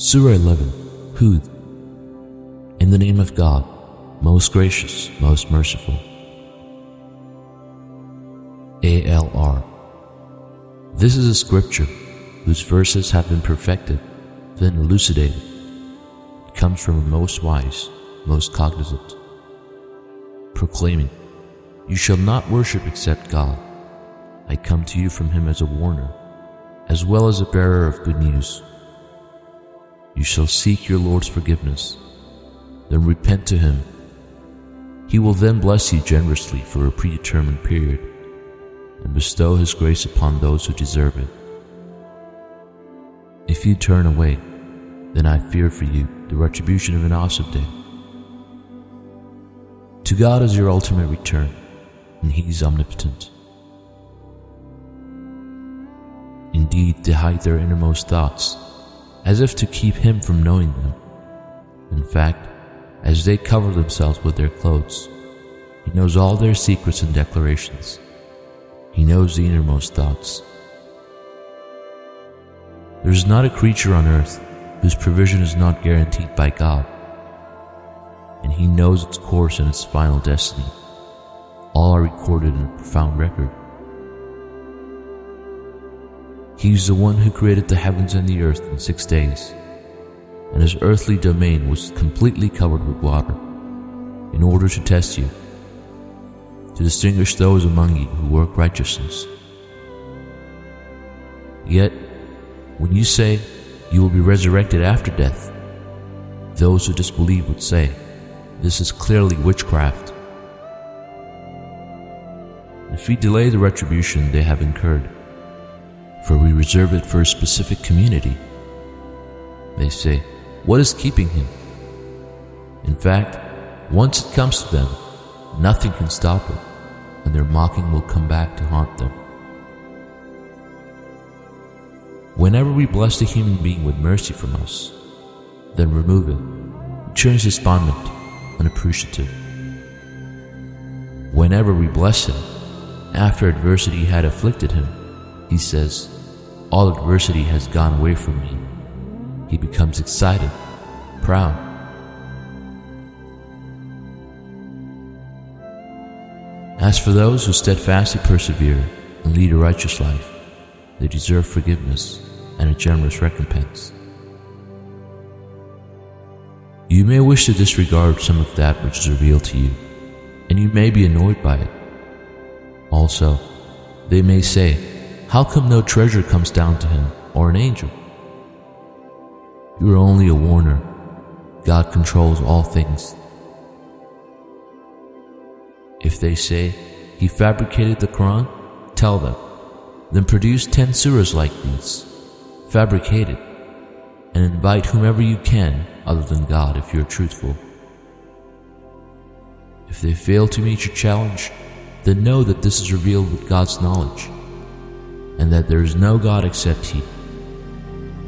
Surah 11 Hud In the name of God, most gracious, most merciful. ALR This is a scripture whose verses have been perfected, then elucidated. It comes from a most wise, most cognizant, proclaiming, You shall not worship except God. I come to you from him as a warner, as well as a bearer of good news. You shall seek your Lord's forgiveness, then repent to him. He will then bless you generously for a predetermined period and bestow his grace upon those who deserve it. If you turn away, then I fear for you the retribution of an awesome day. To God is your ultimate return, and He is omnipotent. Indeed, they hide their innermost thoughts, as if to keep Him from knowing them. In fact, as they cover themselves with their clothes, He knows all their secrets and declarations. He knows the innermost thoughts. There is not a creature on earth whose provision is not guaranteed by God, and He knows its course and its final destiny. All are recorded in a profound record. He is the one who created the heavens and the earth in six days, and his earthly domain was completely covered with water, in order to test you, to distinguish those among you who work righteousness. Yet, when you say you will be resurrected after death, those who disbelieve would say, This is clearly witchcraft. If we delay the retribution they have incurred, for we reserve it for a specific community. They say, What is keeping him? In fact, once it comes to them, nothing can stop it, and their mocking will come back to haunt them. Whenever we bless a human being with mercy from us, then remove it, he turns despondent, unappreciative. Whenever we bless him, after adversity had afflicted him, he says, All adversity has gone away from me. He becomes excited, proud. As for those who steadfastly persevere and lead a righteous life, they deserve forgiveness and a generous recompense. You may wish to disregard some of that which is revealed to you, and you may be annoyed by it. Also, they may say, How come no treasure comes down to him or an angel? You are only a warner. God controls all things. If they say, He fabricated the Quran, tell them, then produce ten surahs like these, fabricate it, and invite whomever you can other than God if you are truthful. If they fail to meet your challenge, then know that this is revealed with God's knowledge, and that there is no God except He.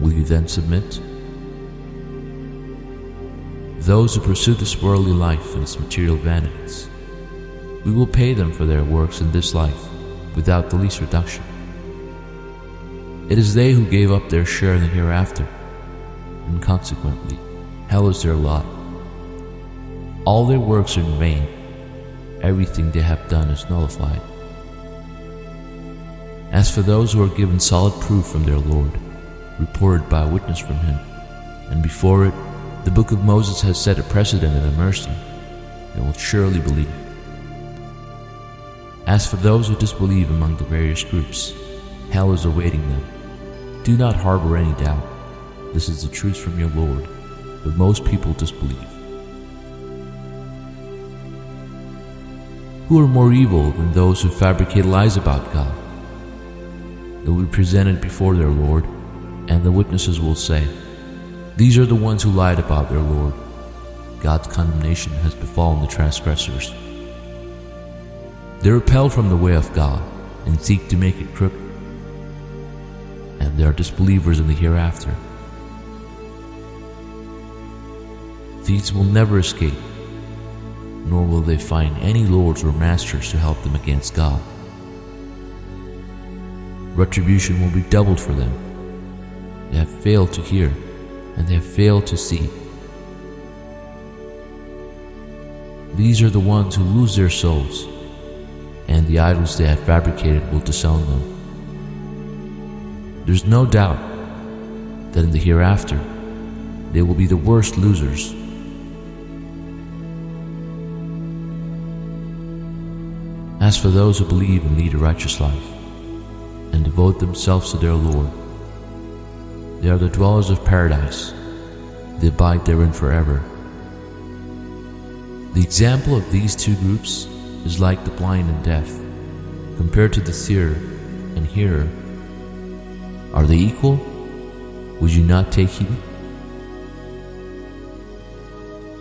Will you then submit? Those who pursue this worldly life and its material vanities, we will pay them for their works in this life without the least reduction. It is they who gave up their share in the hereafter, and consequently, hell is their lot. All their works are in vain, everything they have done is nullified. As for those who are given solid proof from their Lord, reported by a witness from Him, and before it, the Book of Moses has set a precedent and a mercy, they will surely believe. As for those who disbelieve among the various groups, hell is awaiting them. Do not harbor any doubt. This is the truth from your Lord, but most people disbelieve. Who are more evil than those who fabricate lies about God? They will be presented before their Lord, and the witnesses will say, These are the ones who lied about their Lord. God's condemnation has befallen the transgressors. They repel from the way of God and seek to make it crooked, and they are disbelievers in the hereafter. These will never escape, nor will they find any lords or masters to help them against God. Retribution will be doubled for them. They have failed to hear, and they have failed to see. These are the ones who lose their souls, and the idols they have fabricated will disown them. There's no doubt that in the hereafter, they will be the worst losers. As for those who believe and lead a righteous life, and devote themselves to their Lord, they are the dwellers of paradise, they abide therein forever. The example of these two groups is like the blind and deaf, compared to the seer and hearer. Are they equal? Would you not take heed?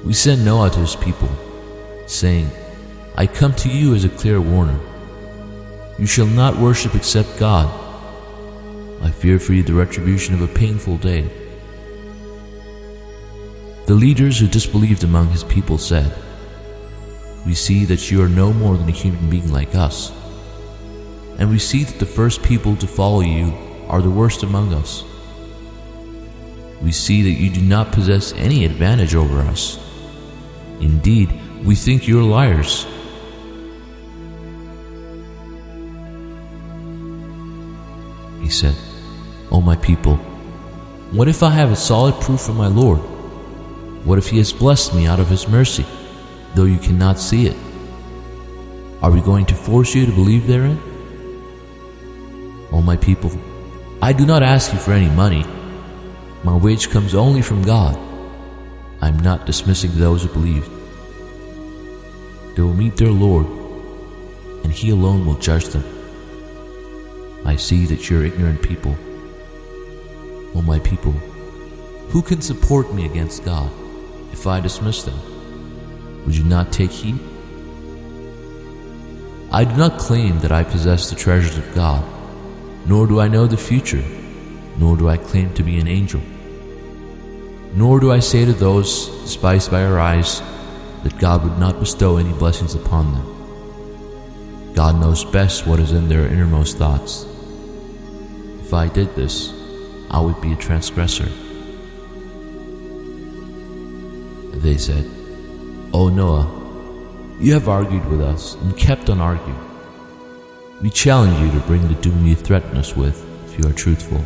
We sent Noah to his people, saying, I come to you as a clear warner. You shall not worship except God. I fear for you the retribution of a painful day. The leaders who disbelieved among his people said, We see that you are no more than a human being like us, and we see that the first people to follow you are the worst among us. We see that you do not possess any advantage over us. Indeed, we think you're liars. He said, O my people, what if I have a solid proof from my Lord? What if He has blessed me out of His mercy, though you cannot see it? Are we going to force you to believe therein? O my people, I do not ask you for any money. My wage comes only from God. I am not dismissing those who believe. They will meet their Lord, and He alone will judge them. I see that you're ignorant people. O my people, who can support me against God if I dismiss them? Would you not take heed? I do not claim that I possess the treasures of God, nor do I know the future, nor do I claim to be an angel. Nor do I say to those despised by our eyes that God would not bestow any blessings upon them. God knows best what is in their innermost thoughts. If I did this, I would be a transgressor. They said, O Noah, you have argued with us and kept on arguing. We challenge you to bring the doom you threaten us with if you are truthful.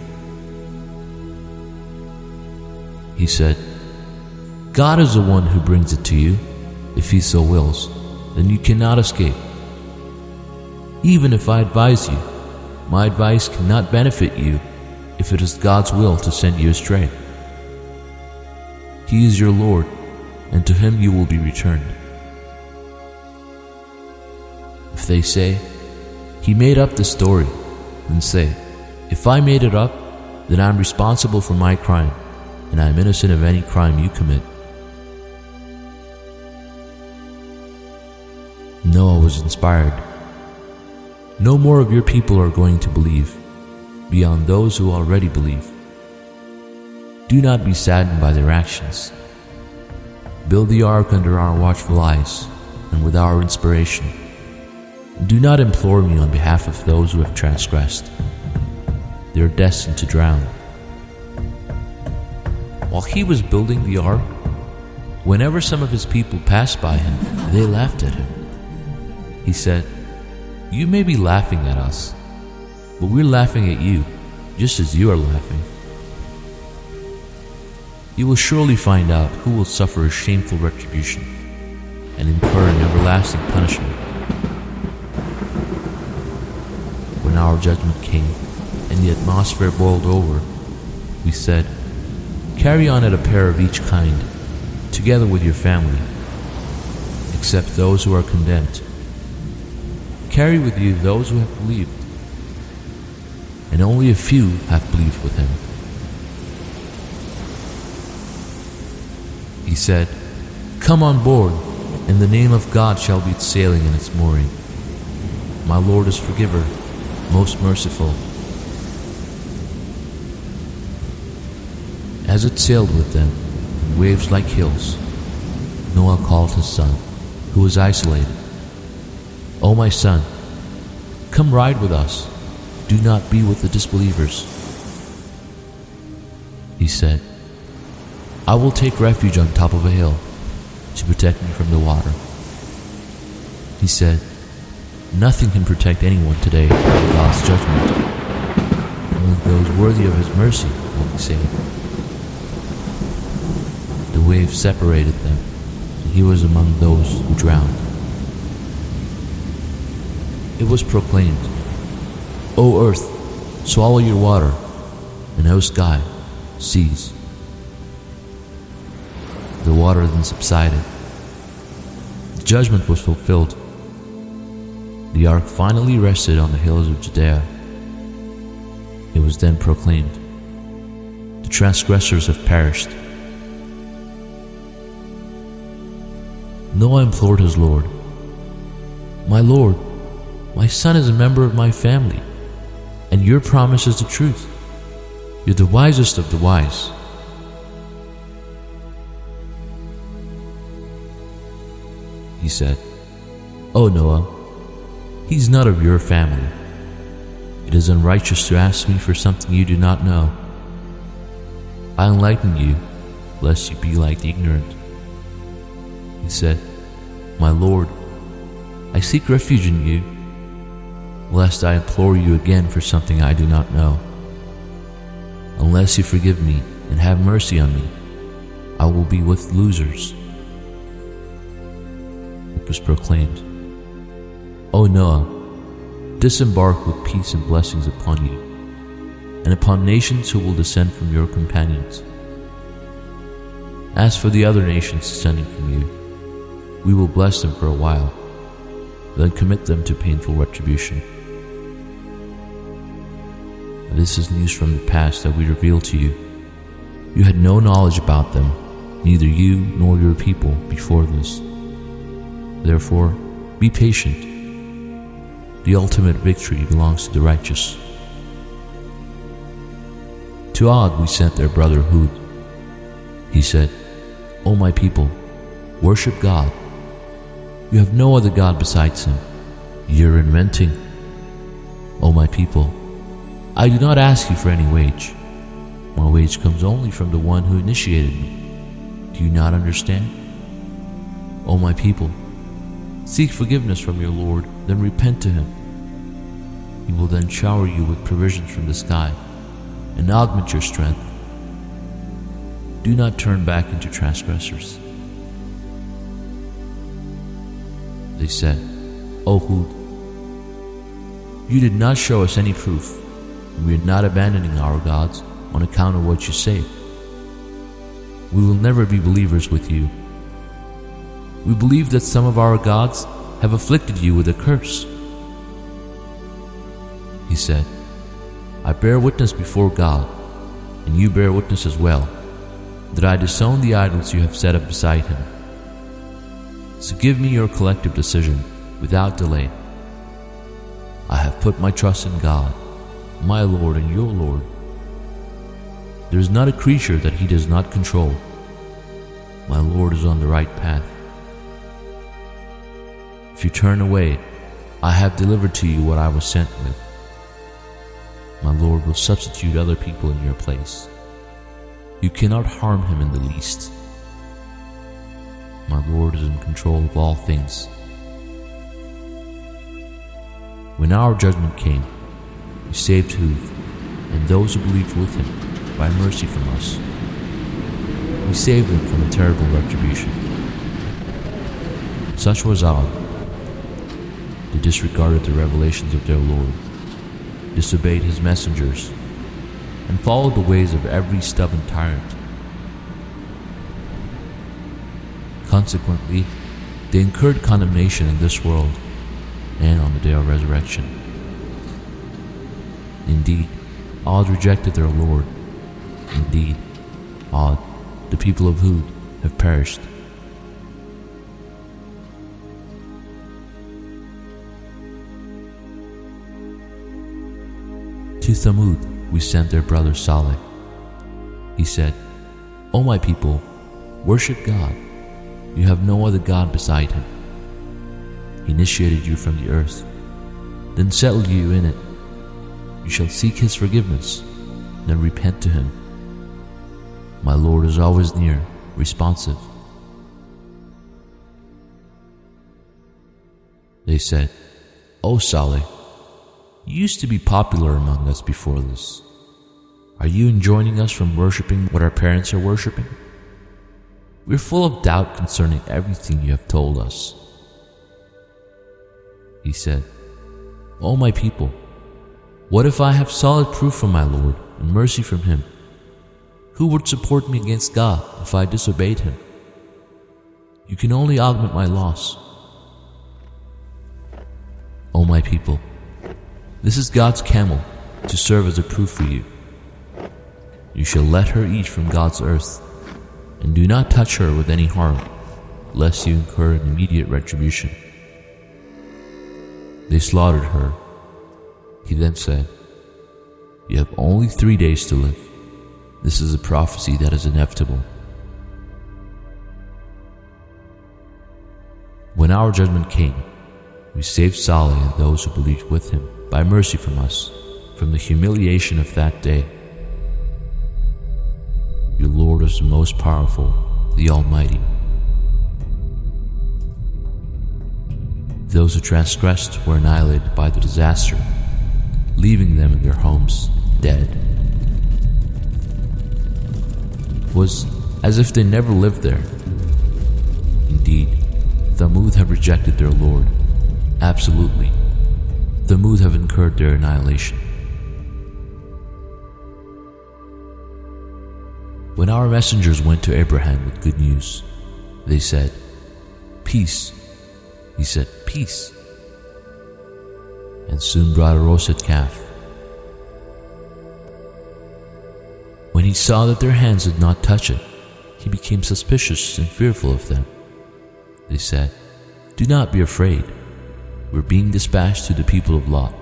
He said, God is the one who brings it to you. If he so wills, then you cannot escape. Even if I advise you, my advice cannot benefit you if it is God's will to send you astray. He is your Lord, and to him you will be returned. If they say, He made up the story, then say, If I made it up, then I am responsible for my crime, and I am innocent of any crime you commit. Noah was inspired no more of your people are going to believe, beyond those who already believe. Do not be saddened by their actions. Build the ark under our watchful eyes and with our inspiration. Do not implore me on behalf of those who have transgressed. They are destined to drown. While he was building the ark, whenever some of his people passed by him, they laughed at him. He said, you may be laughing at us, but we're laughing at you, just as you are laughing. You will surely find out who will suffer a shameful retribution and incur an everlasting punishment. When our judgment came and the atmosphere boiled over, we said, Carry on at a pair of each kind, together with your family, except those who are condemned carry with you those who have believed, and only a few have believed with him. He said, Come on board, and the name of God shall be sailing and its mooring. My Lord is forgiver, most merciful. As it sailed with them, in waves like hills, Noah called his son, who was isolated O my son, come ride with us. Do not be with the disbelievers. He said, I will take refuge on top of a hill to protect me from the water. He said, Nothing can protect anyone today from God's judgment. Only those worthy of His mercy will be saved. The wave separated them, and he was among those who drowned. It was proclaimed, O earth, swallow your water, and O sky, cease. The water then subsided. The judgment was fulfilled. The ark finally rested on the hills of Judea. It was then proclaimed, The transgressors have perished. Noah implored his Lord, My Lord, my son is a member of my family, and your promise is the truth. You're the wisest of the wise. He said, Oh, Noah, he's not of your family. It is unrighteous to ask me for something you do not know. I enlighten you, lest you be like the ignorant. He said, My Lord, I seek refuge in you, lest I implore you again for something I do not know. Unless you forgive me and have mercy on me, I will be with losers. It was proclaimed, O Noah, disembark with peace and blessings upon you, and upon nations who will descend from your companions. As for the other nations descending from you, we will bless them for a while, then commit them to painful retribution. This is news from the past that we reveal to you. You had no knowledge about them, neither you nor your people, before this. Therefore, be patient. The ultimate victory belongs to the righteous. To Ad we sent their brother Hud. He said, O my people, worship God you have no other God besides Him. You're inventing. O my people, I do not ask you for any wage. My wage comes only from the one who initiated me. Do you not understand? O my people, seek forgiveness from your Lord, then repent to Him. He will then shower you with provisions from the sky and augment your strength. Do not turn back into transgressors. They said, O Hud, you did not show us any proof, we are not abandoning our gods on account of what you say. We will never be believers with you. We believe that some of our gods have afflicted you with a curse. He said, I bear witness before God, and you bear witness as well, that I disown the idols you have set up beside him. So give me your collective decision without delay. I have put my trust in God, my Lord and your Lord. There is not a creature that he does not control. My Lord is on the right path. If you turn away, I have delivered to you what I was sent with. My Lord will substitute other people in your place. You cannot harm him in the least. My Lord is in control of all things. When our judgment came, Saved Hud and those who believed with him by mercy from us. We saved them from a terrible retribution. Such was Ad. They disregarded the revelations of their Lord, disobeyed his messengers, and followed the ways of every stubborn tyrant. Consequently, they incurred condemnation in this world and on the day of resurrection. Indeed, Ad rejected their Lord. Indeed, Ad, the people of Hud, have perished. To Thamud we sent their brother Saleh. He said, O my people, worship God. You have no other God beside him. He initiated you from the earth, then settled you in it. You shall seek his forgiveness, then repent to him. My Lord is always near, responsive. They said, Oh Saleh, you used to be popular among us before this. Are you enjoining us from worshipping what our parents are worshipping? We're full of doubt concerning everything you have told us. He said, O my people, what if I have solid proof from my Lord and mercy from Him? Who would support me against God if I disobeyed Him? You can only augment my loss. O my people, this is God's camel to serve as a proof for you. You shall let her eat from God's earth, and do not touch her with any harm, lest you incur an immediate retribution. They slaughtered her. He then said, You have only three days to live. This is a prophecy that is inevitable. When our judgment came, we saved Saleh and those who believed with him by mercy from us, from the humiliation of that day. Your Lord is the most powerful, the Almighty. Those who transgressed were annihilated by the disaster, leaving them in their homes dead. It was as if they never lived there. Indeed, Thamud have rejected their Lord Absolutely. The Thamud have incurred their annihilation. When our messengers went to Abraham with good news, they said, Peace. He said, Peace. And soon brought a roasted calf. When he saw that their hands did not touch it, he became suspicious and fearful of them. They said, Do not be afraid We're being dispatched to the people of Lot.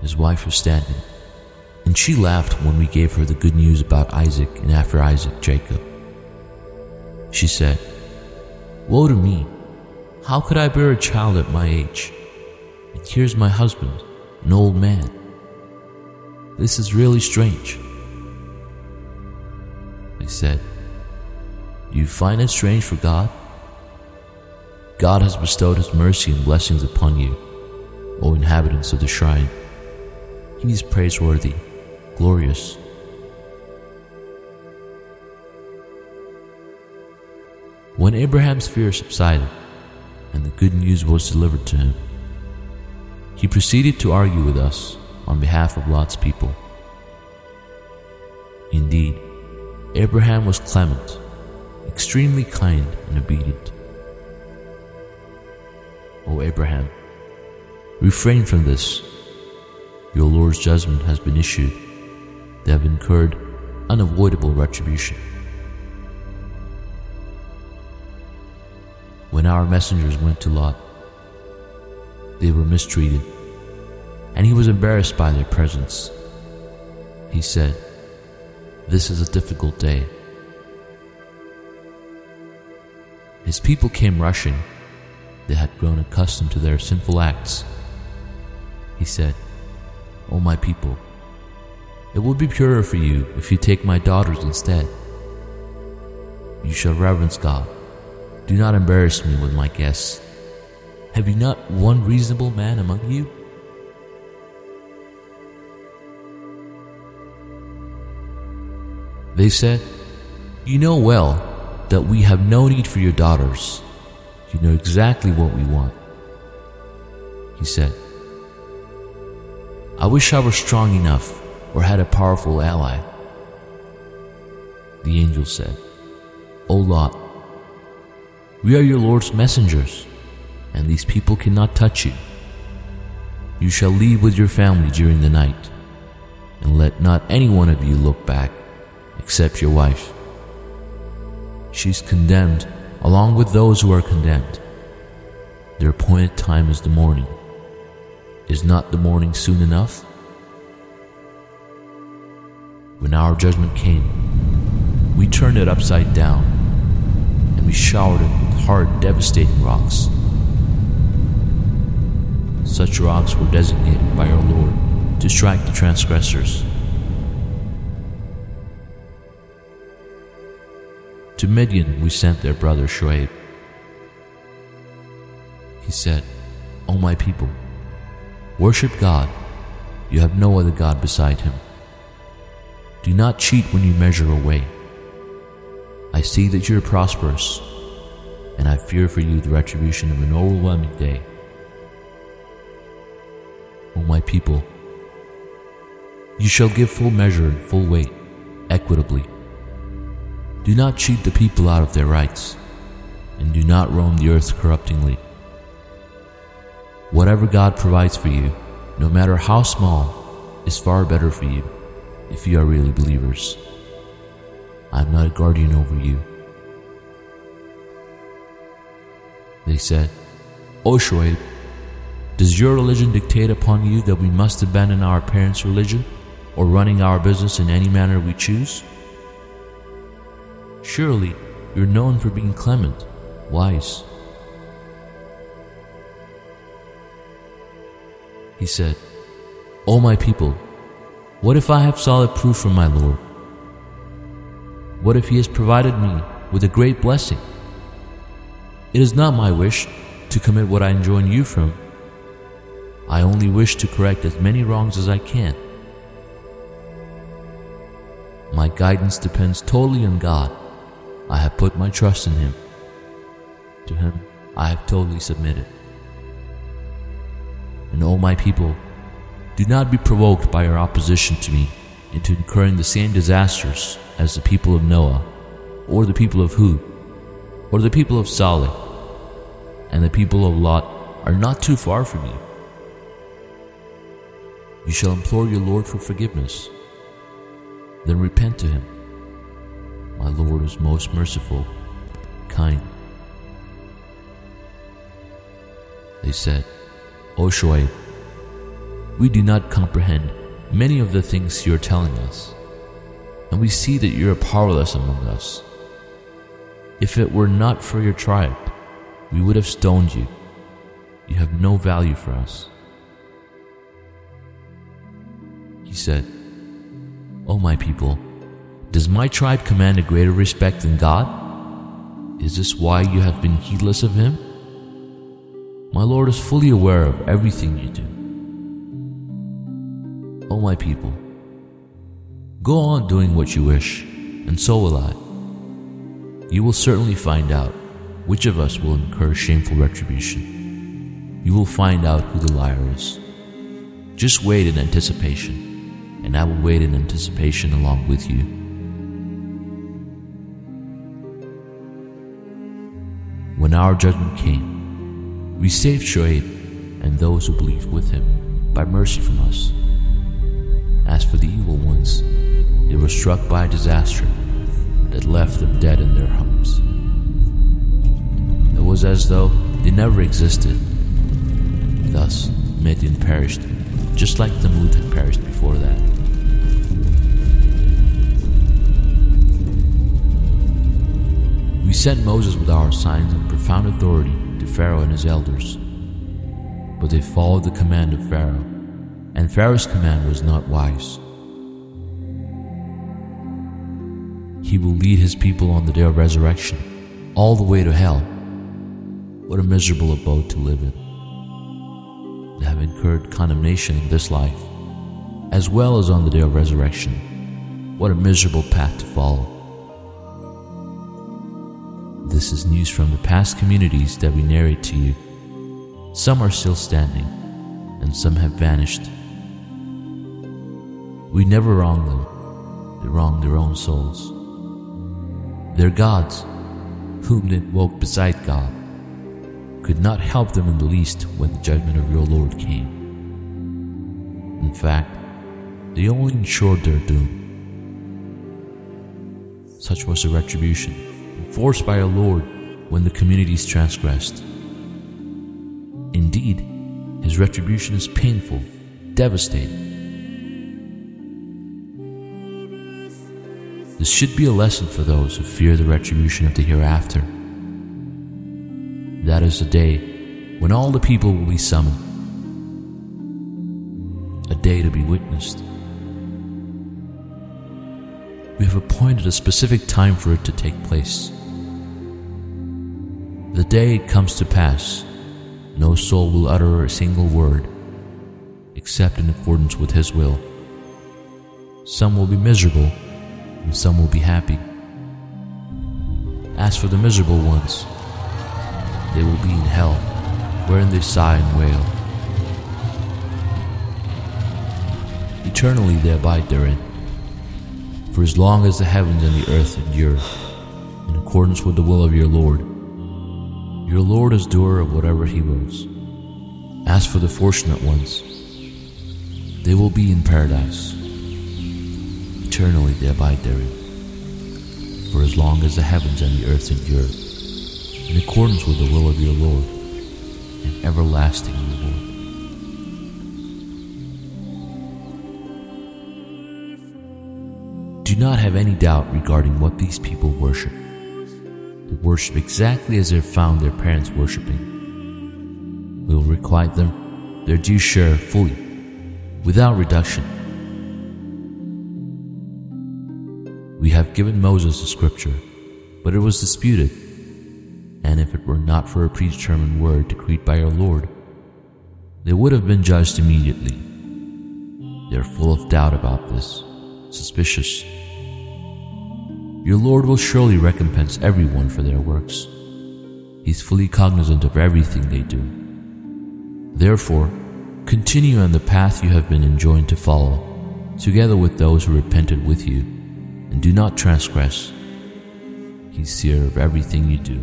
His wife was standing, and she laughed when we gave her the good news about Isaac and after Isaac, Jacob. She said, Woe to me! How could I bear a child at my age? And here's my husband, an old man. This is really strange. I said, Do you find it strange for God? God has bestowed His mercy and blessings upon you, O inhabitants of the shrine. He is praiseworthy, glorious. When Abraham's fear subsided and the good news was delivered to him, he proceeded to argue with us on behalf of Lot's people. Indeed, Abraham was clement, extremely kind and obedient. O Abraham. Refrain from this. Your Lord's judgment has been issued. They have incurred unavoidable retribution. When our messengers went to Lot, they were mistreated, and he was embarrassed by their presence. He said, This is a difficult day. His people came rushing they had grown accustomed to their sinful acts. He said, O my people, it will be purer for you if you take my daughters instead. You shall reverence God. Do not embarrass me with my guests. Have you not one reasonable man among you? They said, You know well that we have no need for your daughters you know exactly what we want. He said, I wish I were strong enough or had a powerful ally. The angel said, O Lot, we are your Lord's messengers, and these people cannot touch you. You shall leave with your family during the night, and let not any one of you look back except your wife. She's condemned along with those who are condemned. Their appointed time is the morning. Is not the morning soon enough? When our judgment came, we turned it upside down and we showered it with hard, devastating rocks. Such rocks were designated by our Lord to strike the transgressors. To Midian we sent their brother Shoaib. He said, O my people, worship God. You have no other God beside him. Do not cheat when you measure a weight I see that you are prosperous, and I fear for you the retribution of an overwhelming day. O my people, you shall give full measure and full weight, equitably. Do not cheat the people out of their rights, and do not roam the earth corruptingly. Whatever God provides for you, no matter how small, is far better for you if you are really believers. I am not a guardian over you. They said, O Shoaib, does your religion dictate upon you that we must abandon our parents' religion or running our business in any manner we choose? Surely you're known for being clement, wise. He said, O my people, what if I have solid proof from my Lord? What if He has provided me with a great blessing? It is not my wish to commit what I enjoin you from. I only wish to correct as many wrongs as I can. My guidance depends totally on God. I have put my trust in Him. To Him I have totally submitted. And all my people, do not be provoked by your opposition to me into incurring the same disasters as the people of Noah, or the people of Hud, or the people of Saleh, and the people of Lot are not too far from you. You shall implore your Lord for forgiveness, then repent to Him. My Lord is most merciful, kind. They said, O Shoaib, we do not comprehend many of the things you are telling us, and we see that you are powerless among us. If it were not for your tribe, we would have stoned you. You have no value for us. He said, O my people, does my tribe command a greater respect than God? Is this why you have been heedless of Him? My Lord is fully aware of everything you do. O my people, go on doing what you wish, and so will I. You will certainly find out which of us will incur shameful retribution. You will find out who the liar is. Just wait in anticipation, and I will wait in anticipation along with you. When our judgment came, we saved Shoaib and those who believed with him by mercy from us. As for the evil ones, they were struck by a disaster that left them dead in their homes. It was as though they never existed. Thus, Midian perished, just like Thamud had perished before that. We sent Moses with our signs and profound authority to Pharaoh and his elders. But they followed the command of Pharaoh and Pharaoh's command was not wise. He will lead his people on the day of resurrection, all the way to hell. What a miserable abode to live in. They have incurred condemnation in this life, as well as on the day of resurrection. What a miserable path to follow. This is news from the past communities that we narrate to you. Some are still standing, and some have vanished. We never wrong them, they wrong their own souls. Their gods, whom they woke beside God, could not help them in the least when the judgment of your Lord came. In fact, they only ensured their doom. Such was the retribution enforced by our Lord when the communities transgressed. Indeed, his retribution is painful, devastating. This should be a lesson for those who fear the retribution of the hereafter. That is the day when all the people will be summoned, a day to be witnessed. We have appointed a specific time for it to take place. The day it comes to pass, no soul will utter a single word except in accordance with His will. Some will be miserable, and some will be happy. As for the miserable ones, they will be in hell, wherein they sigh and wail. Eternally they abide therein. For as long as the heavens and the earth endure, in accordance with the will of your Lord, your Lord is doer of whatever he wills. As for the fortunate ones, they will be in paradise. Eternally they abide therein. For as long as the heavens and the earth endure, in accordance with the will of your Lord, and everlasting reward. Do not have any doubt regarding what these people worship. They worship exactly as they found their parents worshiping. We will requite them their due share fully, without reduction. We have given Moses the scripture, but it was disputed, and if it were not for a predetermined word decreed by our Lord, they would have been judged immediately. They are full of doubt about this, suspicious your Lord will surely recompense everyone for their works. He's fully cognizant of everything they do. Therefore, continue on the path you have been enjoined to follow, together with those who repented with you, and do not transgress. Seer of everything you do.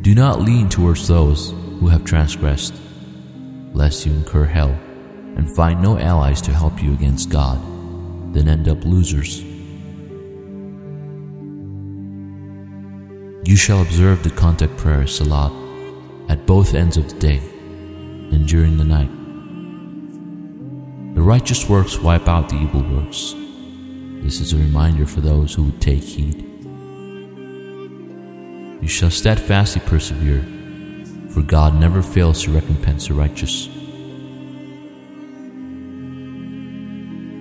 Do not lean towards those who have transgressed, lest you incur hell and find no allies to help you against God, then end up losers. You shall observe the contact prayer Salat at both ends of the day and during the night. The righteous works wipe out the evil works. This is a reminder for those who would take heed. You shall steadfastly persevere, for God never fails to recompense the righteous.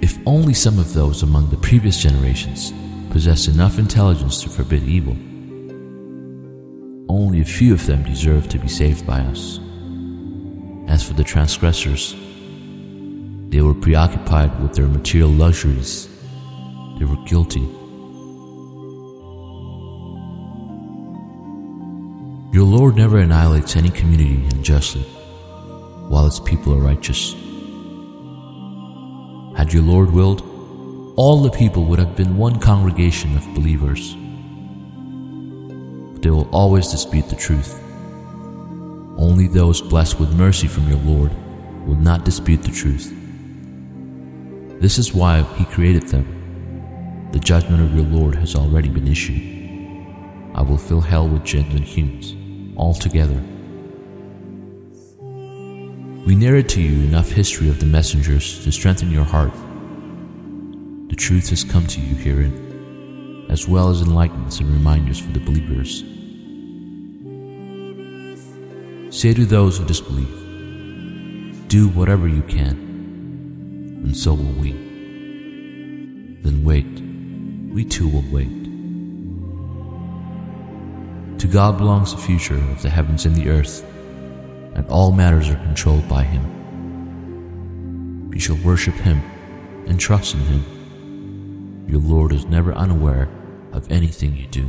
If only some of those among the previous generations possessed enough intelligence to forbid evil, only a few of them deserve to be saved by us. As for the transgressors, they were preoccupied with their material luxuries. They were guilty. Your Lord never annihilates any community unjustly, while its people are righteous. Had your Lord willed, all the people would have been one congregation of believers But they will always dispute the truth. Only those blessed with mercy from your Lord will not dispute the truth. This is why He created them. The judgment of your Lord has already been issued. I will fill hell with jinns and humans, all together. We narrate to you enough history of the messengers to strengthen your heart. The truth has come to you herein, as well as enlightenments and reminders for the believers. Say to those who disbelieve, Do whatever you can, and so will we. Then wait, we too will wait. To God belongs the future of the heavens and the earth, and all matters are controlled by Him. You shall worship Him and trust in Him. Your Lord is never unaware of anything you do.